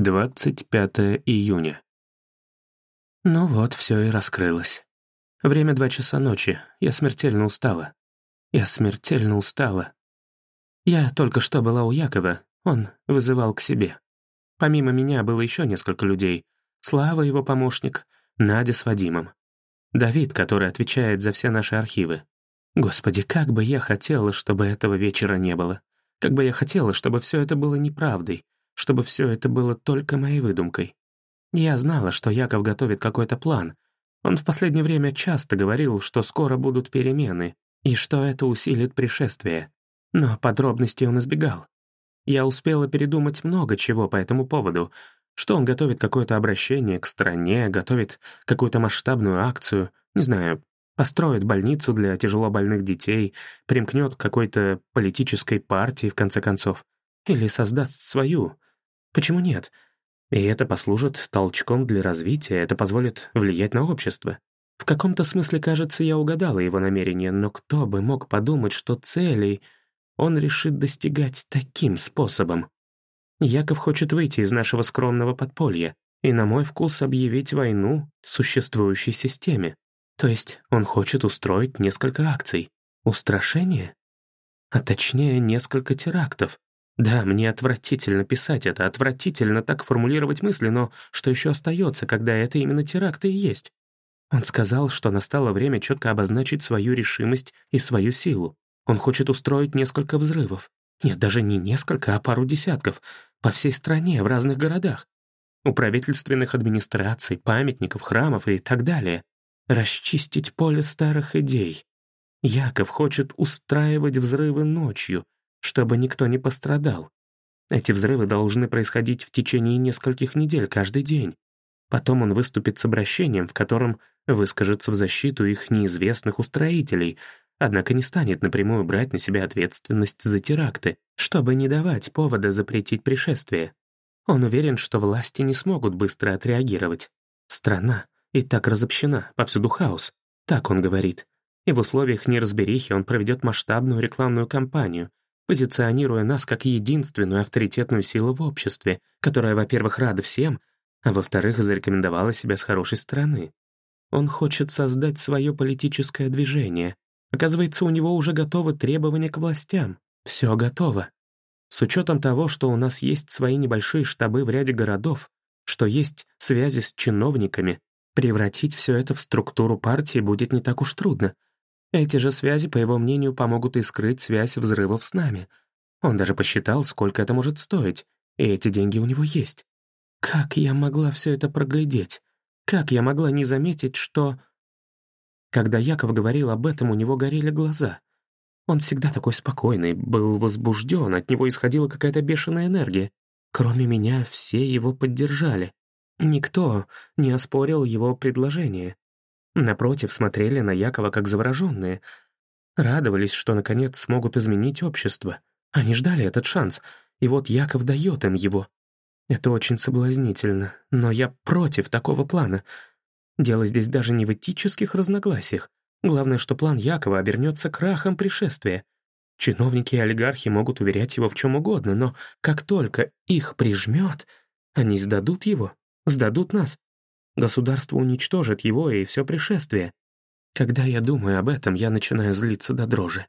25 июня. Ну вот, все и раскрылось. Время два часа ночи. Я смертельно устала. Я смертельно устала. Я только что была у Якова, он вызывал к себе. Помимо меня было еще несколько людей. Слава, его помощник, Надя с Вадимом. Давид, который отвечает за все наши архивы. Господи, как бы я хотела, чтобы этого вечера не было. Как бы я хотела, чтобы все это было неправдой, чтобы все это было только моей выдумкой. Я знала, что Яков готовит какой-то план. Он в последнее время часто говорил, что скоро будут перемены, и что это усилит пришествие. Но подробностей он избегал. Я успела передумать много чего по этому поводу, что он готовит какое-то обращение к стране, готовит какую-то масштабную акцию, не знаю, построит больницу для тяжелобольных детей, примкнет к какой-то политической партии, в конце концов, или создаст свою, Почему нет? И это послужит толчком для развития, это позволит влиять на общество. В каком-то смысле, кажется, я угадала его намерение, но кто бы мог подумать, что целей он решит достигать таким способом? Яков хочет выйти из нашего скромного подполья и, на мой вкус, объявить войну существующей системе. То есть он хочет устроить несколько акций. Устрашение? А точнее, несколько терактов, да, мне отвратительно писать это, отвратительно так формулировать мысли, но что еще остается, когда это именно теракты и есть? Он сказал, что настало время четко обозначить свою решимость и свою силу. Он хочет устроить несколько взрывов. Нет, даже не несколько, а пару десятков. По всей стране, в разных городах. У правительственных администраций, памятников, храмов и так далее. Расчистить поле старых идей. Яков хочет устраивать взрывы ночью, чтобы никто не пострадал. Эти взрывы должны происходить в течение нескольких недель каждый день. Потом он выступит с обращением, в котором выскажется в защиту их неизвестных устроителей, однако не станет напрямую брать на себя ответственность за теракты, чтобы не давать повода запретить пришествие. Он уверен, что власти не смогут быстро отреагировать. Страна и так разобщена, повсюду хаос. Так он говорит. И в условиях неразберихи он проведет масштабную рекламную кампанию, позиционируя нас как единственную авторитетную силу в обществе, которая, во-первых, рада всем, а во-вторых, зарекомендовала себя с хорошей стороны. Он хочет создать свое политическое движение. Оказывается, у него уже готовы требования к властям. Все готово. С учетом того, что у нас есть свои небольшие штабы в ряде городов, что есть связи с чиновниками, превратить все это в структуру партии будет не так уж трудно — эти же связи, по его мнению, помогут и скрыть связь взрывов с нами. Он даже посчитал, сколько это может стоить, и эти деньги у него есть. Как я могла все это проглядеть? Как я могла не заметить, что... Когда Яков говорил об этом, у него горели глаза. Он всегда такой спокойный, был возбужден, от него исходила какая-то бешеная энергия. Кроме меня, все его поддержали. Никто не оспорил его предложение. Напротив, смотрели на Якова как завороженные. Радовались, что, наконец, смогут изменить общество. Они ждали этот шанс, и вот Яков дает им его. Это очень соблазнительно, но я против такого плана. Дело здесь даже не в этических разногласиях. Главное, что план Якова обернется крахом пришествия. Чиновники и олигархи могут уверять его в чем угодно, но как только их прижмет, они сдадут его, сдадут нас. Государство уничтожит его и все пришествие. Когда я думаю об этом, я начинаю злиться до дрожи.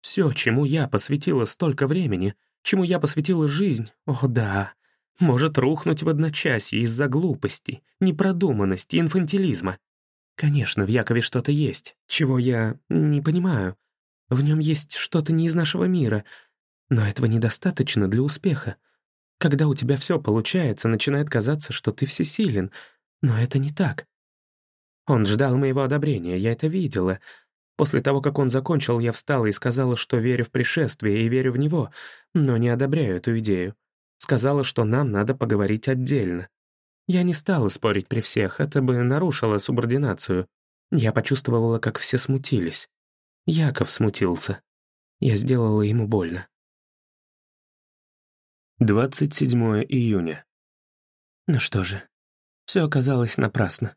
Все, чему я посвятила столько времени, чему я посвятила жизнь, о да, может рухнуть в одночасье из-за глупости, непродуманности, инфантилизма. Конечно, в Якове что-то есть, чего я не понимаю. В нем есть что-то не из нашего мира, но этого недостаточно для успеха. Когда у тебя все получается, начинает казаться, что ты всесилен — но это не так. Он ждал моего одобрения, я это видела. После того, как он закончил, я встала и сказала, что верю в пришествие и верю в него, но не одобряю эту идею. Сказала, что нам надо поговорить отдельно. Я не стала спорить при всех, это бы нарушило субординацию. Я почувствовала, как все смутились. Яков смутился. Я сделала ему больно. 27 июня. Ну что же, все оказалось напрасно.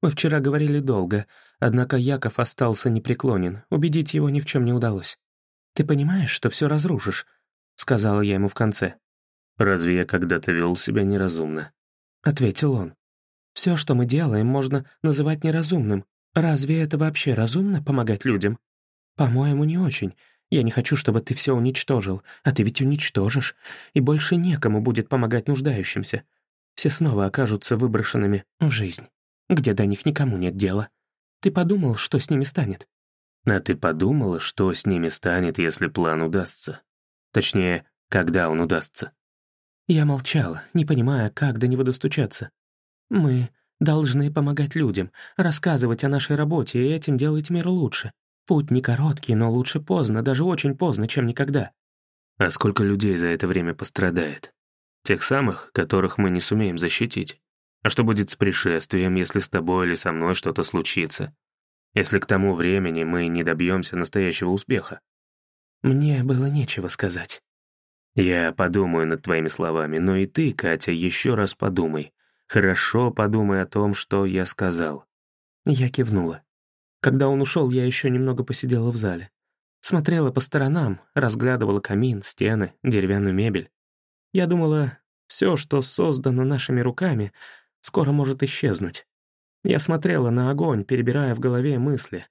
Мы вчера говорили долго, однако Яков остался непреклонен, убедить его ни в чем не удалось. «Ты понимаешь, что все разрушишь?» — сказала я ему в конце. «Разве я когда-то вел себя неразумно?» — ответил он. «Все, что мы делаем, можно называть неразумным. Разве это вообще разумно — помогать людям? По-моему, не очень. Я не хочу, чтобы ты все уничтожил, а ты ведь уничтожишь, и больше некому будет помогать нуждающимся. Все снова окажутся выброшенными в жизнь, где до них никому нет дела. Ты подумал, что с ними станет?» «А ты подумала, что с ними станет, если план удастся? Точнее, когда он удастся?» Я молчала, не понимая, как до него достучаться. «Мы должны помогать людям, рассказывать о нашей работе и этим делать мир лучше. Путь не короткий, но лучше поздно, даже очень поздно, чем никогда». «А сколько людей за это время пострадает? Тех самых, которых мы не сумеем защитить? А что будет с пришествием, если с тобой или со мной что-то случится? Если к тому времени мы не добьемся настоящего успеха?» Мне было нечего сказать. Я подумаю над твоими словами, но и ты, Катя, еще раз подумай. Хорошо подумай о том, что я сказал». Я кивнула. Когда он ушел, я еще немного посидела в зале. Смотрела по сторонам, разглядывала камин, стены, деревянную мебель. Я думала, все, что создано нашими руками, скоро может исчезнуть. Я смотрела на огонь, перебирая в голове мысли.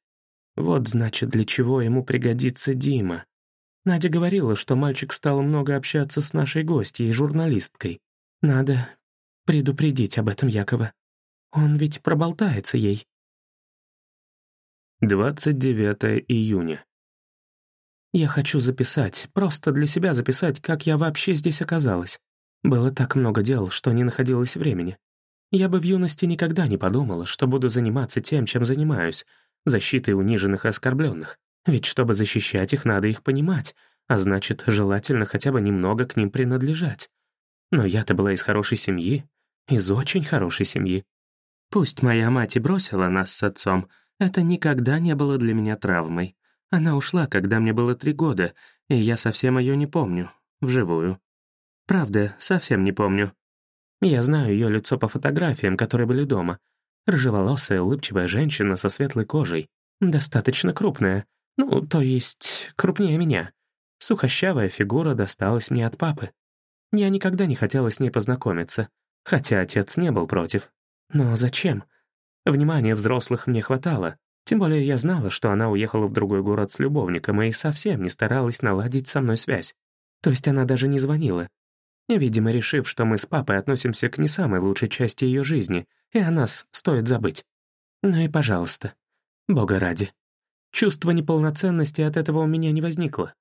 Вот, значит, для чего ему пригодится Дима. Надя говорила, что мальчик стал много общаться с нашей гостьей, журналисткой. Надо предупредить об этом Якова. Он ведь проболтается ей. 29 июня. Я хочу записать, просто для себя записать, как я вообще здесь оказалась. Было так много дел, что не находилось времени. Я бы в юности никогда не подумала, что буду заниматься тем, чем занимаюсь, защитой униженных и оскорбленных. Ведь чтобы защищать их, надо их понимать, а значит, желательно хотя бы немного к ним принадлежать. Но я-то была из хорошей семьи, из очень хорошей семьи. Пусть моя мать и бросила нас с отцом, это никогда не было для меня травмой. Она ушла, когда мне было три года, и я совсем ее не помню, вживую. Правда, совсем не помню. Я знаю ее лицо по фотографиям, которые были дома. Рыжеволосая, улыбчивая женщина со светлой кожей, достаточно крупная, ну, то есть, крупнее меня. Сухощавая фигура досталась мне от папы. Я никогда не хотела с ней познакомиться, хотя отец не был против. Но зачем? Внимания взрослых мне хватало, тем более я знала, что она уехала в другой город с любовником и совсем не старалась наладить со мной связь. То есть она даже не звонила. Видимо, решив, что мы с папой относимся к не самой лучшей части ее жизни, и о нас стоит забыть. Ну и пожалуйста, бога ради. Чувство неполноценности от этого у меня не возникло.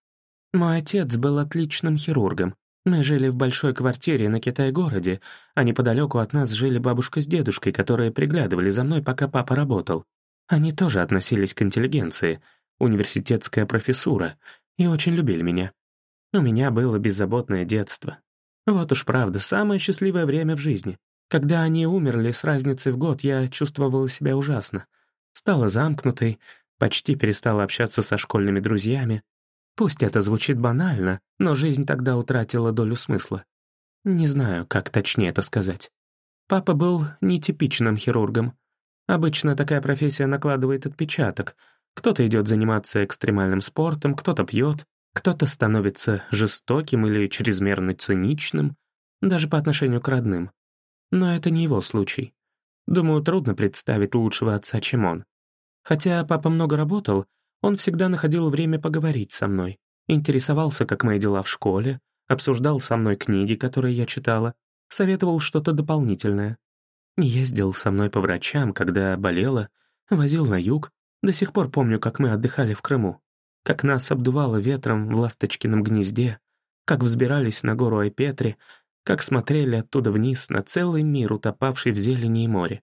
Мой отец был отличным хирургом. Мы жили в большой квартире на Китай-городе, а неподалеку от нас жили бабушка с дедушкой, которые приглядывали за мной, пока папа работал. Они тоже относились к интеллигенции, университетская профессура, и очень любили меня. У меня было беззаботное детство. Вот уж правда, самое счастливое время в жизни. Когда они умерли с разницей в год, я чувствовала себя ужасно. Стала замкнутой, почти перестала общаться со школьными друзьями. Пусть это звучит банально, но жизнь тогда утратила долю смысла. Не знаю, как точнее это сказать. Папа был нетипичным хирургом. Обычно такая профессия накладывает отпечаток. Кто-то идет заниматься экстремальным спортом, кто-то пьет, кто-то становится жестоким или чрезмерно циничным, даже по отношению к родным. Но это не его случай. Думаю, трудно представить лучшего отца, чем он. Хотя папа много работал, он всегда находил время поговорить со мной, интересовался, как мои дела в школе, обсуждал со мной книги, которые я читала, советовал что-то дополнительное. Ездил со мной по врачам, когда болела, возил на юг. До сих пор помню, как мы отдыхали в Крыму, как нас обдувало ветром в ласточкином гнезде, как взбирались на гору Айпетри, как смотрели оттуда вниз на целый мир, утопавший в зелени и море,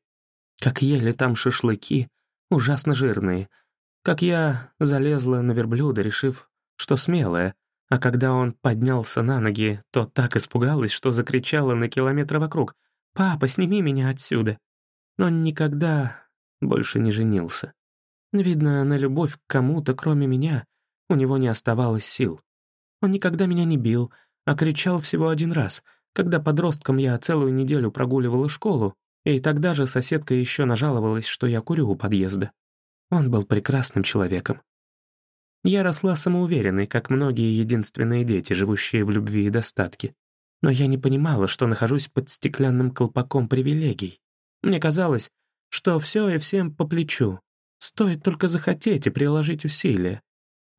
как ели там шашлыки, ужасно жирные. Как я залезла на верблюда, решив, что смелая, а когда он поднялся на ноги, то так испугалась, что закричала на километры вокруг «Папа, сними меня отсюда!» Но никогда больше не женился. Видно, на любовь к кому-то, кроме меня, у него не оставалось сил. Он никогда меня не бил, а кричал всего один раз, когда подростком я целую неделю прогуливала школу, и тогда же соседка еще нажаловалась, что я курю у подъезда. Он был прекрасным человеком. Я росла самоуверенной, как многие единственные дети, живущие в любви и достатке. Но я не понимала, что нахожусь под стеклянным колпаком привилегий. Мне казалось, что все и всем по плечу. Стоит только захотеть и приложить усилия.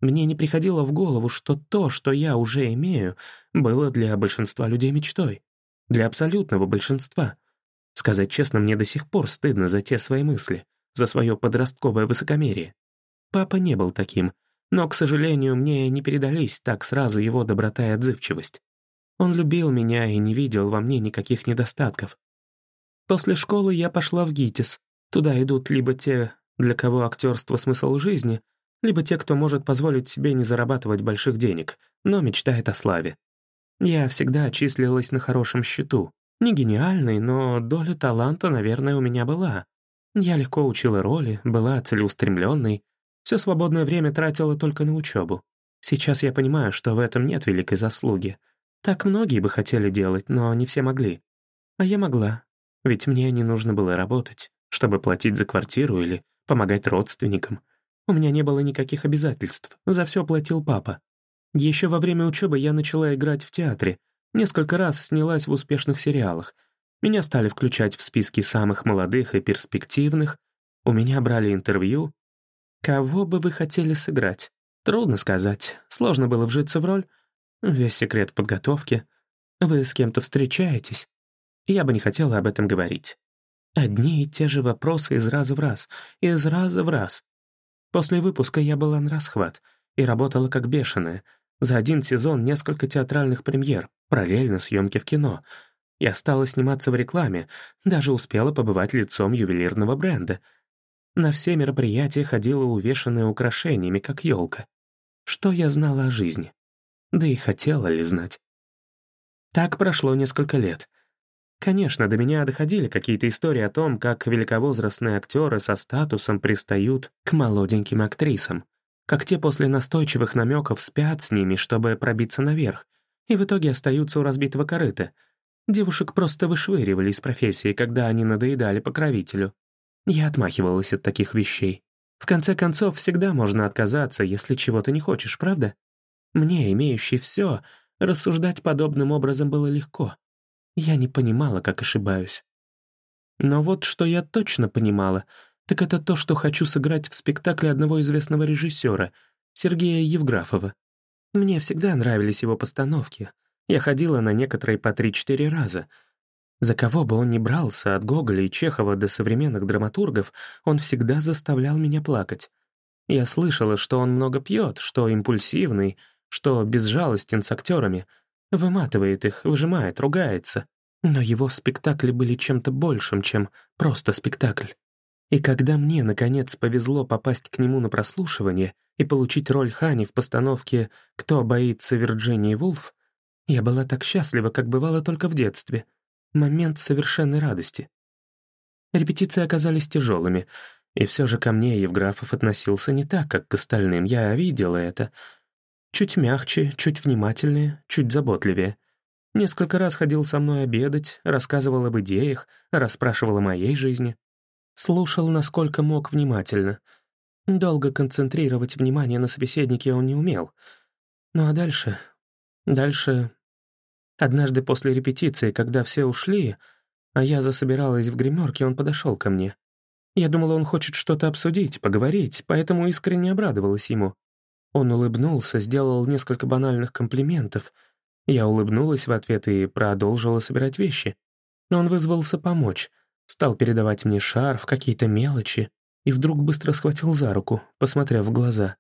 Мне не приходило в голову, что то, что я уже имею, было для большинства людей мечтой. Для абсолютного большинства. Сказать честно, мне до сих пор стыдно за те свои мысли, за свое подростковое высокомерие. Папа не был таким, но, к сожалению, мне не передались так сразу его доброта и отзывчивость. Он любил меня и не видел во мне никаких недостатков. После школы я пошла в ГИТИС. Туда идут либо те, для кого актерство — смысл жизни, либо те, кто может позволить себе не зарабатывать больших денег, но мечтает о славе. Я всегда числилась на хорошем счету. Не гениальный, но доля таланта, наверное, у меня была. Я легко учила роли, была целеустремленной, все свободное время тратила только на учебу. Сейчас я понимаю, что в этом нет великой заслуги. Так многие бы хотели делать, но не все могли. А я могла, ведь мне не нужно было работать, чтобы платить за квартиру или помогать родственникам. У меня не было никаких обязательств, за все платил папа. Еще во время учебы я начала играть в театре, несколько раз снялась в успешных сериалах. Меня стали включать в списки самых молодых и перспективных, у меня брали интервью. Кого бы вы хотели сыграть? Трудно сказать, сложно было вжиться в роль. Весь секрет подготовки. Вы с кем-то встречаетесь? Я бы не хотела об этом говорить. Одни и те же вопросы из раза в раз, из раза в раз. После выпуска я была на расхват и работала как бешеная. За один сезон несколько театральных премьер, параллельно съемки в кино. Я стала сниматься в рекламе, даже успела побывать лицом ювелирного бренда. На все мероприятия ходила увешанная украшениями, как елка. Что я знала о жизни? Да и хотела ли знать? Так прошло несколько лет — Конечно, до меня доходили какие-то истории о том, как великовозрастные актеры со статусом пристают к молоденьким актрисам, как те после настойчивых намеков спят с ними, чтобы пробиться наверх, и в итоге остаются у разбитого корыта. Девушек просто вышвыривали из профессии, когда они надоедали покровителю. Я отмахивалась от таких вещей. В конце концов, всегда можно отказаться, если чего-то не хочешь, правда? Мне, имеющий все, рассуждать подобным образом было легко. Я не понимала, как ошибаюсь. Но вот что я точно понимала, так это то, что хочу сыграть в спектакле одного известного режиссера, Сергея Евграфова. Мне всегда нравились его постановки. Я ходила на некоторые по три-четыре раза. За кого бы он ни брался, от Гоголя и Чехова до современных драматургов, он всегда заставлял меня плакать. Я слышала, что он много пьет, что импульсивный, что безжалостен с актерами — Выматывает их, выжимает, ругается. Но его спектакли были чем-то большим, чем просто спектакль. И когда мне, наконец, повезло попасть к нему на прослушивание и получить роль Хани в постановке «Кто боится Вирджинии Вулф», я была так счастлива, как бывало только в детстве. Момент совершенной радости. Репетиции оказались тяжелыми, и все же ко мне Евграфов относился не так, как к остальным. Я видела это — Чуть мягче, чуть внимательнее, чуть заботливее. Несколько раз ходил со мной обедать, рассказывал об идеях, расспрашивал о моей жизни. Слушал, насколько мог внимательно. Долго концентрировать внимание на собеседнике он не умел. Ну а дальше... Дальше... Однажды после репетиции, когда все ушли, а я засобиралась в гримерке, он подошел ко мне. Я думала, он хочет что-то обсудить, поговорить, поэтому искренне обрадовалась ему. Он улыбнулся, сделал несколько банальных комплиментов. Я улыбнулась в ответ и продолжила собирать вещи. Но он вызвался помочь, стал передавать мне шарф, какие-то мелочи, и вдруг быстро схватил за руку, посмотрев в глаза.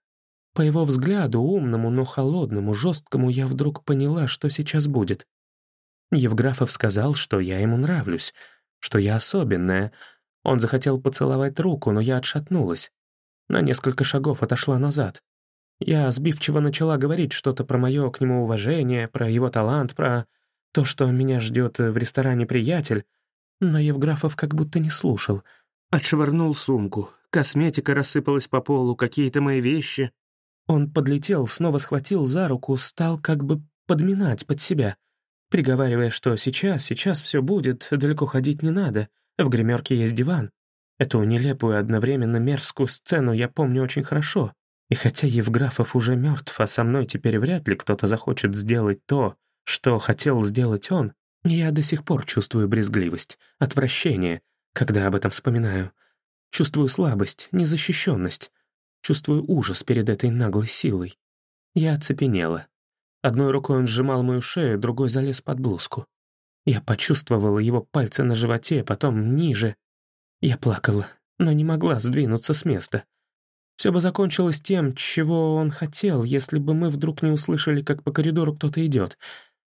По его взгляду, умному, но холодному, жесткому, я вдруг поняла, что сейчас будет. Евграфов сказал, что я ему нравлюсь, что я особенная. Он захотел поцеловать руку, но я отшатнулась. На несколько шагов отошла назад. Я сбивчиво начала говорить что-то про мое к нему уважение, про его талант, про то, что меня ждет в ресторане приятель, но Евграфов как будто не слушал. Отшвырнул сумку, косметика рассыпалась по полу, какие-то мои вещи. Он подлетел, снова схватил за руку, стал как бы подминать под себя, приговаривая, что сейчас, сейчас все будет, далеко ходить не надо, в гримерке есть диван. Эту нелепую одновременно мерзкую сцену я помню очень хорошо. И хотя Евграфов уже мертв, а со мной теперь вряд ли кто-то захочет сделать то, что хотел сделать он, я до сих пор чувствую брезгливость, отвращение, когда об этом вспоминаю. Чувствую слабость, незащищенность. Чувствую ужас перед этой наглой силой. Я оцепенела. Одной рукой он сжимал мою шею, другой залез под блузку. Я почувствовала его пальцы на животе, потом ниже. Я плакала, но не могла сдвинуться с места. Все бы закончилось тем, чего он хотел, если бы мы вдруг не услышали, как по коридору кто-то идет.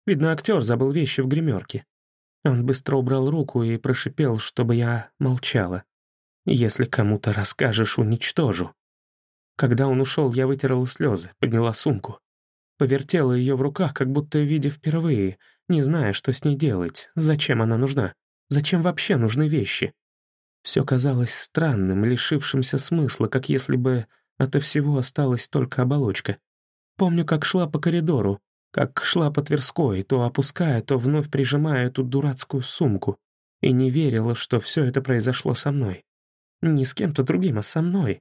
Видно, актер забыл вещи в гримерке. Он быстро убрал руку и прошипел, чтобы я молчала. «Если кому-то расскажешь, уничтожу». Когда он ушел, я вытерла слезы, подняла сумку. Повертела ее в руках, как будто видя впервые, не зная, что с ней делать, зачем она нужна, зачем вообще нужны вещи. Все казалось странным, лишившимся смысла, как если бы ото всего осталась только оболочка. Помню, как шла по коридору, как шла по Тверской, то опуская, то вновь прижимая эту дурацкую сумку, и не верила, что все это произошло со мной. Не с кем-то другим, а со мной.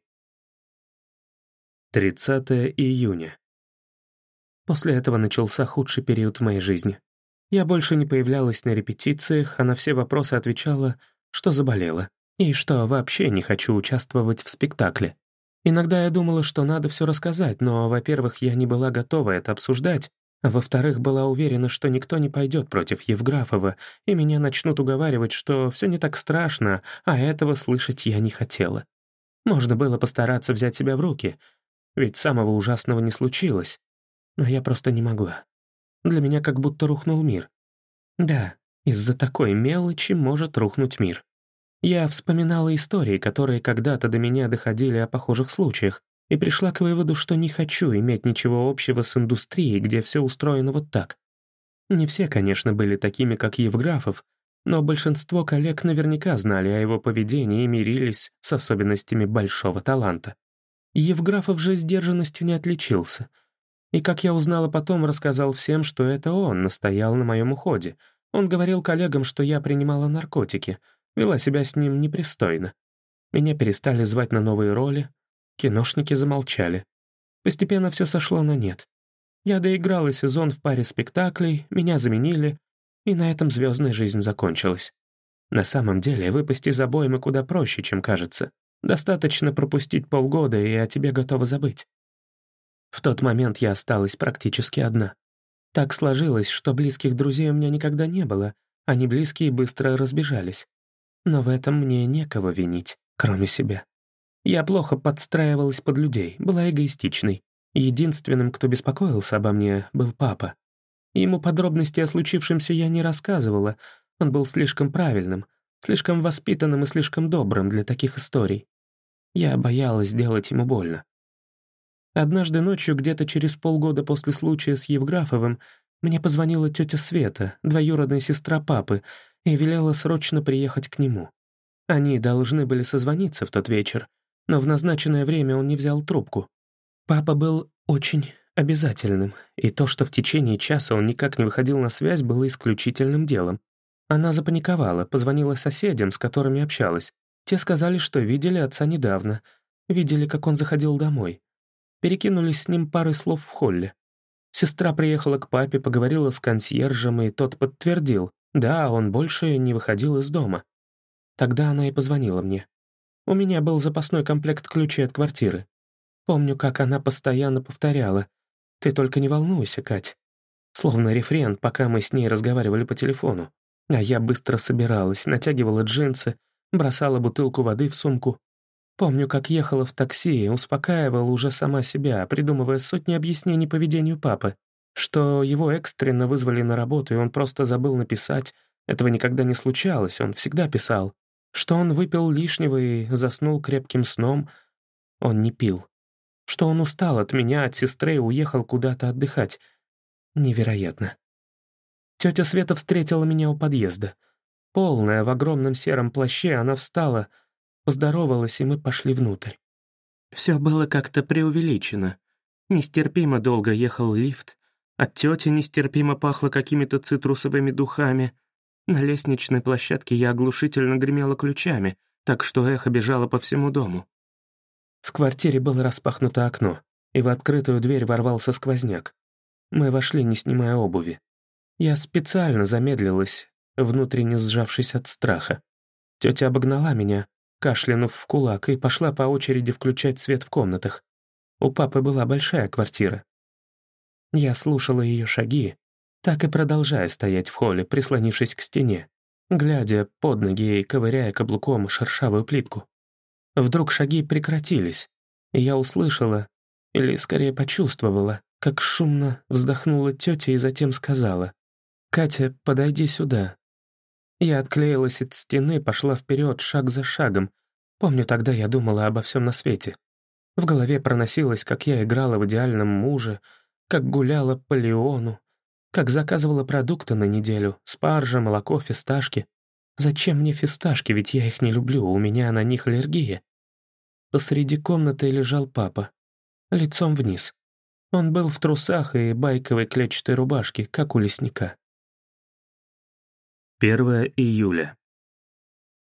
30 июня. После этого начался худший период в моей жизни. Я больше не появлялась на репетициях, а на все вопросы отвечала, что заболела и что вообще не хочу участвовать в спектакле. Иногда я думала, что надо все рассказать, но, во-первых, я не была готова это обсуждать, а во-вторых, была уверена, что никто не пойдет против Евграфова, и меня начнут уговаривать, что все не так страшно, а этого слышать я не хотела. Можно было постараться взять себя в руки, ведь самого ужасного не случилось, но я просто не могла. Для меня как будто рухнул мир. Да, из-за такой мелочи может рухнуть мир. Я вспоминала истории, которые когда-то до меня доходили о похожих случаях, и пришла к выводу, что не хочу иметь ничего общего с индустрией, где все устроено вот так. Не все, конечно, были такими, как Евграфов, но большинство коллег наверняка знали о его поведении и мирились с особенностями большого таланта. Евграфов же сдержанностью не отличился. И, как я узнала потом, рассказал всем, что это он настоял на моем уходе. Он говорил коллегам, что я принимала наркотики — Вела себя с ним непристойно. Меня перестали звать на новые роли, киношники замолчали. Постепенно все сошло на нет. Я доиграла сезон в паре спектаклей, меня заменили, и на этом звездная жизнь закончилась. На самом деле, выпасть из обоймы куда проще, чем кажется. Достаточно пропустить полгода, и о тебе готовы забыть. В тот момент я осталась практически одна. Так сложилось, что близких друзей у меня никогда не было, они близкие быстро разбежались. Но в этом мне некого винить, кроме себя. Я плохо подстраивалась под людей, была эгоистичной. Единственным, кто беспокоился обо мне, был папа. Ему подробности о случившемся я не рассказывала, он был слишком правильным, слишком воспитанным и слишком добрым для таких историй. Я боялась сделать ему больно. Однажды ночью, где-то через полгода после случая с Евграфовым, мне позвонила тетя Света, двоюродная сестра папы, и велела срочно приехать к нему. Они должны были созвониться в тот вечер, но в назначенное время он не взял трубку. Папа был очень обязательным, и то, что в течение часа он никак не выходил на связь, было исключительным делом. Она запаниковала, позвонила соседям, с которыми общалась. Те сказали, что видели отца недавно, видели, как он заходил домой. Перекинулись с ним парой слов в холле. Сестра приехала к папе, поговорила с консьержем, и тот подтвердил. Да, он больше не выходил из дома. Тогда она и позвонила мне. У меня был запасной комплект ключей от квартиры. Помню, как она постоянно повторяла. «Ты только не волнуйся, Кать». Словно рефрен, пока мы с ней разговаривали по телефону. А я быстро собиралась, натягивала джинсы, бросала бутылку воды в сумку. Помню, как ехала в такси, успокаивала уже сама себя, придумывая сотни объяснений поведению папы что его экстренно вызвали на работу, и он просто забыл написать. Этого никогда не случалось, он всегда писал. Что он выпил лишнего и заснул крепким сном. Он не пил. Что он устал от меня, от сестры и уехал куда-то отдыхать. Невероятно. Тетя Света встретила меня у подъезда. Полная, в огромном сером плаще, она встала, поздоровалась, и мы пошли внутрь. Все было как-то преувеличено. Нестерпимо долго ехал лифт, от тети нестерпимо пахло какими-то цитрусовыми духами. На лестничной площадке я оглушительно гремела ключами, так что эхо бежало по всему дому. В квартире было распахнуто окно, и в открытую дверь ворвался сквозняк. Мы вошли, не снимая обуви. Я специально замедлилась, внутренне сжавшись от страха. Тетя обогнала меня, кашлянув в кулак, и пошла по очереди включать свет в комнатах. У папы была большая квартира. Я слушала ее шаги, так и продолжая стоять в холле, прислонившись к стене, глядя под ноги и ковыряя каблуком шершавую плитку. Вдруг шаги прекратились, и я услышала, или скорее почувствовала, как шумно вздохнула тетя и затем сказала, «Катя, подойди сюда». Я отклеилась от стены, пошла вперед, шаг за шагом. Помню, тогда я думала обо всем на свете. В голове проносилось, как я играла в идеальном муже, как гуляла по Леону, как заказывала продукты на неделю, спаржа, молоко, фисташки. Зачем мне фисташки, ведь я их не люблю, у меня на них аллергия. Посреди комнаты лежал папа, лицом вниз. Он был в трусах и байковой клетчатой рубашке, как у лесника. 1 июля.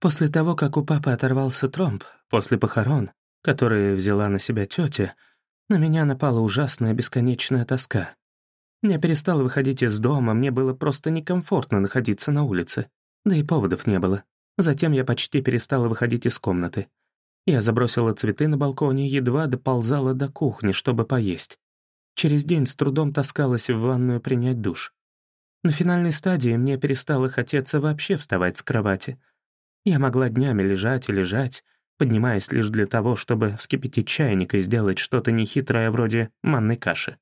После того, как у папы оторвался тромб, после похорон, которые взяла на себя тетя, на меня напала ужасная бесконечная тоска. Я перестала выходить из дома, мне было просто некомфортно находиться на улице. Да и поводов не было. Затем я почти перестала выходить из комнаты. Я забросила цветы на балконе, едва доползала до кухни, чтобы поесть. Через день с трудом таскалась в ванную принять душ. На финальной стадии мне перестало хотеться вообще вставать с кровати. Я могла днями лежать и лежать, поднимаясь лишь для того, чтобы вскипятить чайник и сделать что-то нехитрое вроде манной каши.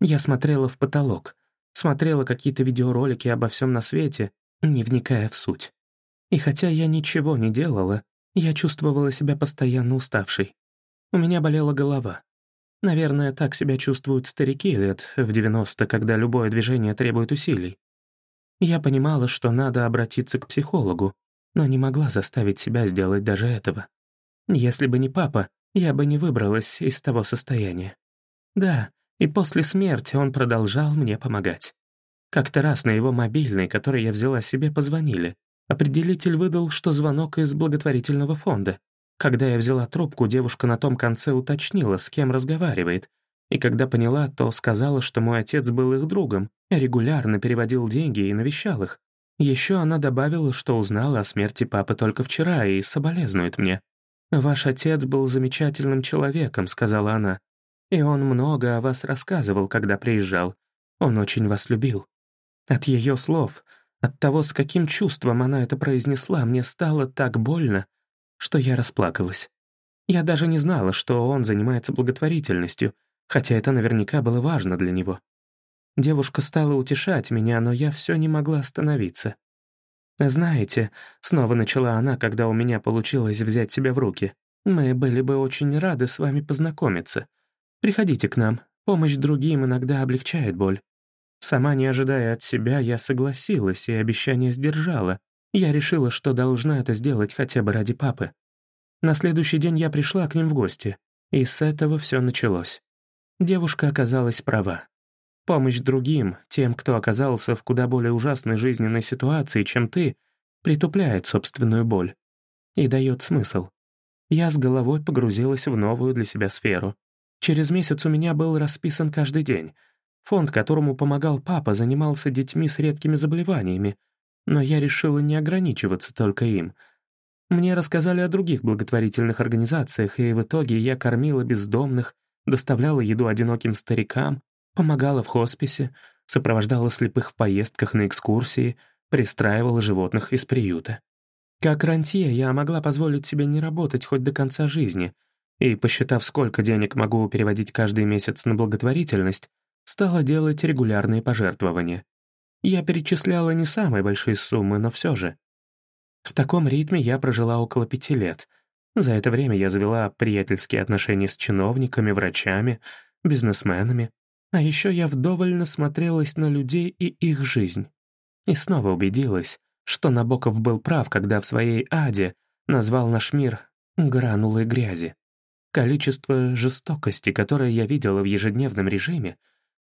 Я смотрела в потолок, смотрела какие-то видеоролики обо всем на свете, не вникая в суть. И хотя я ничего не делала, я чувствовала себя постоянно уставшей. У меня болела голова. Наверное, так себя чувствуют старики лет в 90, когда любое движение требует усилий. Я понимала, что надо обратиться к психологу, но не могла заставить себя сделать даже этого. Если бы не папа, я бы не выбралась из того состояния. Да, и после смерти он продолжал мне помогать. Как-то раз на его мобильный, который я взяла себе, позвонили. Определитель выдал, что звонок из благотворительного фонда. Когда я взяла трубку, девушка на том конце уточнила, с кем разговаривает. И когда поняла, то сказала, что мой отец был их другом, регулярно переводил деньги и навещал их. Еще она добавила, что узнала о смерти папы только вчера и соболезнует мне. «Ваш отец был замечательным человеком», — сказала она. И он много о вас рассказывал, когда приезжал. Он очень вас любил. От ее слов, от того, с каким чувством она это произнесла, мне стало так больно, что я расплакалась. Я даже не знала, что он занимается благотворительностью, хотя это наверняка было важно для него. Девушка стала утешать меня, но я все не могла остановиться. «Знаете», — снова начала она, когда у меня получилось взять себя в руки, «мы были бы очень рады с вами познакомиться. Приходите к нам, помощь другим иногда облегчает боль. Сама не ожидая от себя, я согласилась и обещание сдержала. Я решила, что должна это сделать хотя бы ради папы. На следующий день я пришла к ним в гости, и с этого все началось. Девушка оказалась права. Помощь другим, тем, кто оказался в куда более ужасной жизненной ситуации, чем ты, притупляет собственную боль и дает смысл. Я с головой погрузилась в новую для себя сферу. Через месяц у меня был расписан каждый день. Фонд, которому помогал папа, занимался детьми с редкими заболеваниями, но я решила не ограничиваться только им. Мне рассказали о других благотворительных организациях, и в итоге я кормила бездомных, доставляла еду одиноким старикам, помогала в хосписе, сопровождала слепых в поездках на экскурсии, пристраивала животных из приюта. Как рантье я могла позволить себе не работать хоть до конца жизни — и, посчитав, сколько денег могу переводить каждый месяц на благотворительность, стала делать регулярные пожертвования. Я перечисляла не самые большие суммы, но все же. В таком ритме я прожила около пяти лет. За это время я завела приятельские отношения с чиновниками, врачами, бизнесменами. А еще я вдоволь насмотрелась на людей и их жизнь. И снова убедилась, что Набоков был прав, когда в своей «Аде» назвал наш мир «гранулой грязи». Количество жестокости, которое я видела в ежедневном режиме,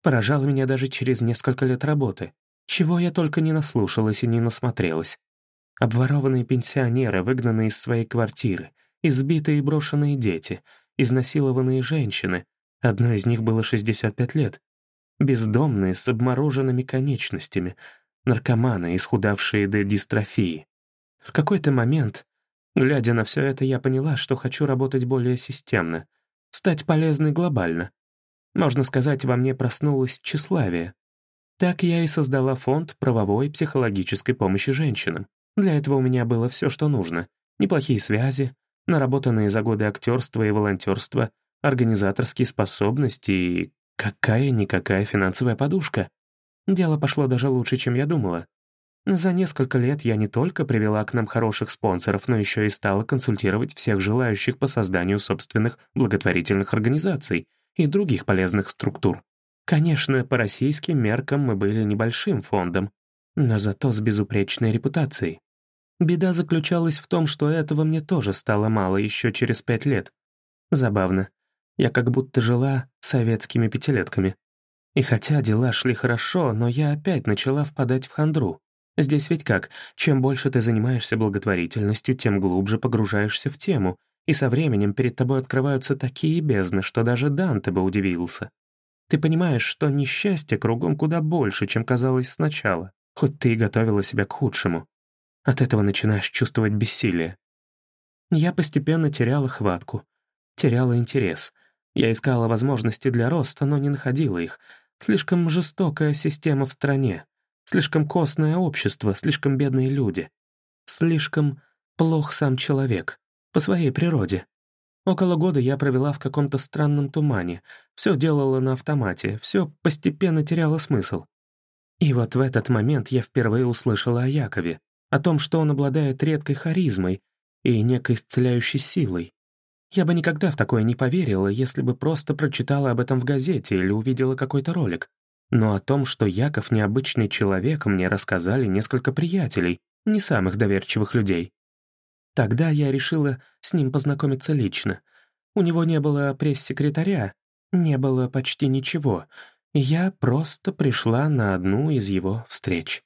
поражало меня даже через несколько лет работы, чего я только не наслушалась и не насмотрелась. Обворованные пенсионеры, выгнанные из своей квартиры, избитые и брошенные дети, изнасилованные женщины, одной из них было 65 лет. бездомные с обмороженными конечностями, наркоманы, исхудавшие до дистрофии. В какой-то момент, глядя на все это, я поняла, что хочу работать более системно, стать полезной глобально. Можно сказать, во мне проснулось тщеславие. Так я и создала фонд правовой психологической помощи женщинам. Для этого у меня было все, что нужно. Неплохие связи, наработанные за годы актерства и волонтерства, организаторские способности и какая-никакая финансовая подушка. Дело пошло даже лучше, чем я думала. За несколько лет я не только привела к нам хороших спонсоров, но еще и стала консультировать всех желающих по созданию собственных благотворительных организаций и других полезных структур. Конечно, по российским меркам мы были небольшим фондом, но зато с безупречной репутацией. Беда заключалась в том, что этого мне тоже стало мало еще через пять лет. Забавно. Я как будто жила советскими пятилетками. И хотя дела шли хорошо, но я опять начала впадать в хандру. Здесь ведь как, чем больше ты занимаешься благотворительностью, тем глубже погружаешься в тему, и со временем перед тобой открываются такие бездны, что даже Данте бы удивился. Ты понимаешь, что несчастье кругом куда больше, чем казалось сначала, хоть ты и готовила себя к худшему. От этого начинаешь чувствовать бессилие. Я постепенно теряла хватку, теряла интерес. Я искала возможности для роста, но не находила их. Слишком жестокая система в стране, слишком костное общество, слишком бедные люди. Слишком плох сам человек, по своей природе. Около года я провела в каком-то странном тумане, все делала на автомате, все постепенно теряло смысл. И вот в этот момент я впервые услышала о Якове, о том, что он обладает редкой харизмой и некой исцеляющей силой. Я бы никогда в такое не поверила, если бы просто прочитала об этом в газете или увидела какой-то ролик. Но о том, что Яков необычный человек, мне рассказали несколько приятелей, не самых доверчивых людей. Тогда я решила с ним познакомиться лично. У него не было пресс-секретаря, не было почти ничего. Я просто пришла на одну из его встреч.